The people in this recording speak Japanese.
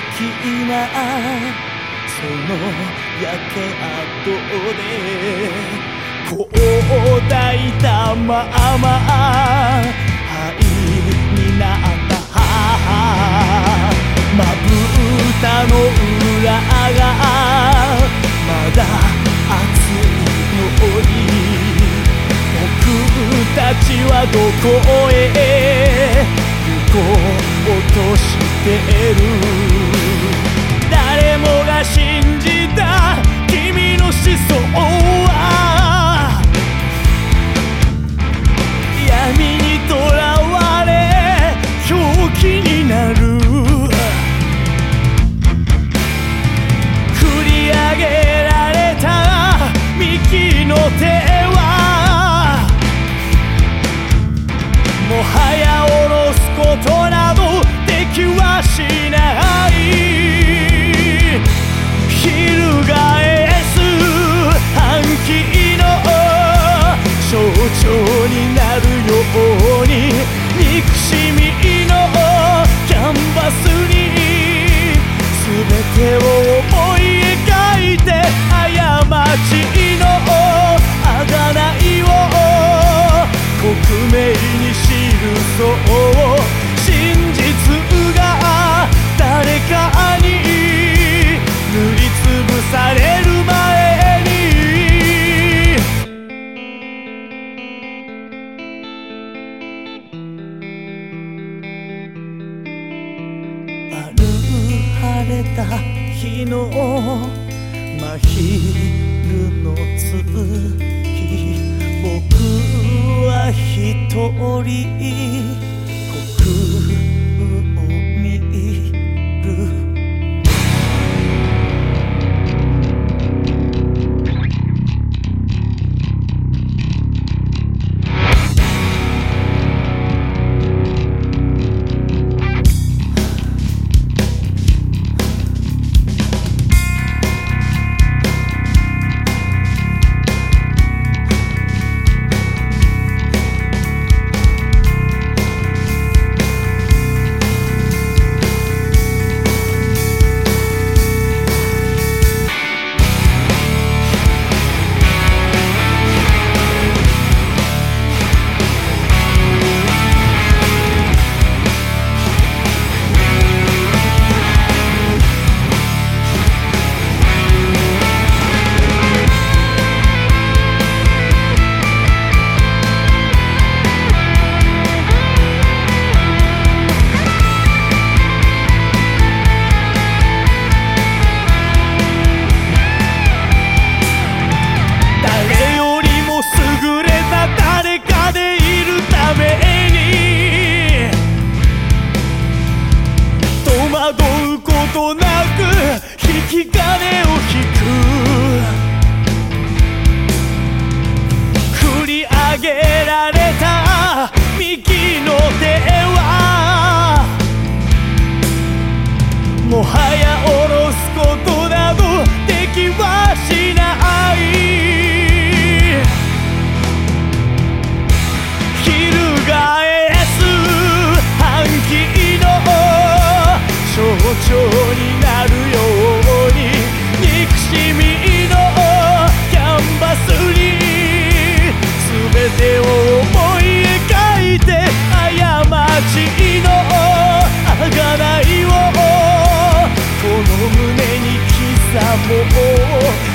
的なその焼け跡でこう抱いたまま灰になったまぶたの裏がまだ熱いのに僕たちはどこへ行こうとしてる。できはしない。の真昼の月。僕は一人。た。右の手は。もはやおろ我不。